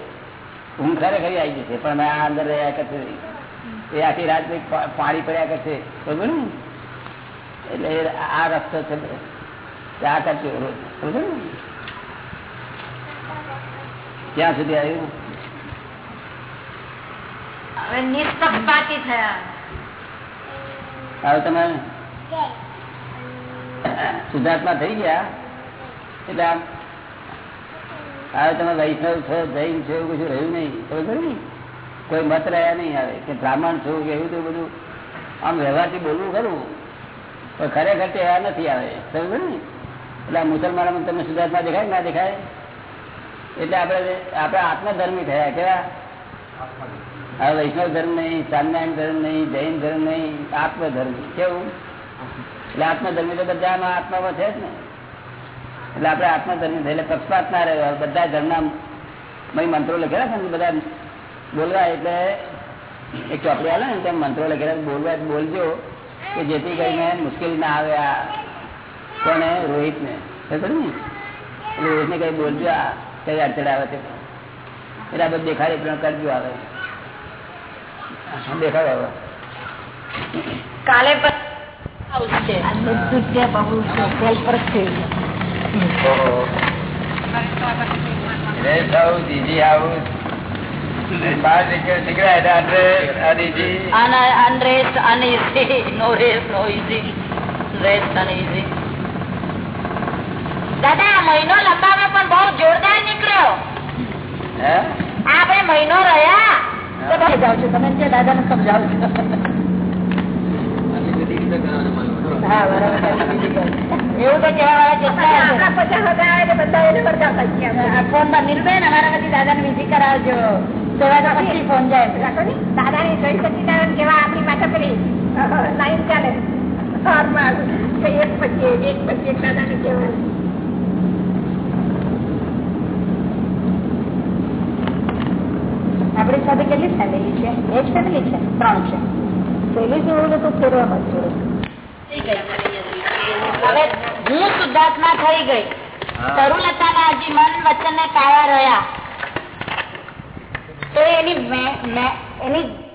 B: ઊંઘ ખરેખરી આવી જશે. પણ મેં આ અંદર રહ્યા કરશે એ આખી રાત પાણી પડ્યા કરશે. સમજો ને એટલે આ રસ્તો છે આ કરજો સમજો ને? ક્યાં સુધી આવ્યું
C: હવે નિષ્પક્ષપાતી થયા.
B: હવે તમે શુદ્ધાત્મા થઈ ગયા એટલે હવે તમે વૈષ્ણવ છો જૈન છો એવું કશું રહ્યું નહીં. ખબર ને? કોઈ મત રહ્યા નહીં આવે કે બ્રાહ્મણ છું કે એવું તો બધું. આમ વ્યવહારથી બોલવું ખરું, પણ ખરેખર તહેવાર નથી આવે. સમજ ને એટલે મુસલમાનોમાં તમને સુધાર્થમાં દેખાય ના દેખાય? એટલે આપણે આપણે આત્મધર્મી થયા, કેવા? હવે વૈષ્ણવ ધર્મ નહીં, સ્વામિનારાયણ ધર્મ નહીં, જૈન ધર્મ નહીં, આત્મધર્મી. કેવું? એટલે આત્મધર્મી તો બધામાં આત્મામાં છે જ ને. એટલે આપણે આત્મધર્મી થયેલે પક્ષપાત ના રહ્યો બધા ધર્મના મંત્રો લખેલા છે બધા બોલવા એટલે એક ચોપડી આવે ને તેમ મંત્રો લખેલા બોલવા બોલજો કે જેથી કરીને મુશ્કેલી ના આવે આ કોને રોહિત ને ખબર ને? એટલે રોહિત ને કઈ બોલજો આ કઈ અડચણ આવે છે? એટલે આ બધું દેખાડે પણ કરજો આવે. દેખાડો હવે?
C: કાલે પણ છે. આ unrest, uneasy, no rest, no easy. Rest, uneasy. દાદા મહિનો લંબાવે પણ બહુ જોરદાર નીકળ્યો. આપણે મહિનો રહ્યા. તમે જે દાદાને સમજાવો છો. હા બરાબર એવું તો કહેવાય ફોન પર નીલબેન અમારા પછી દાદાને વિધિ કરાવજો. જાય.
D: જય સચિદાનંદ આપણી પેલી લાઈન ચાલે. એક પછી એક, પછી એક
C: આપણી સાથે કેટલી ફેમિલી છે? એક ફેમિલી છે? ત્રણ છે. પેલી જોડે તો ફેરવા પડશે હવે હું શુદ્ધાત્મા થઈ ગઈ. તરુલતાના હજી મન વચન ને કાયા રહ્યા. તો એની એની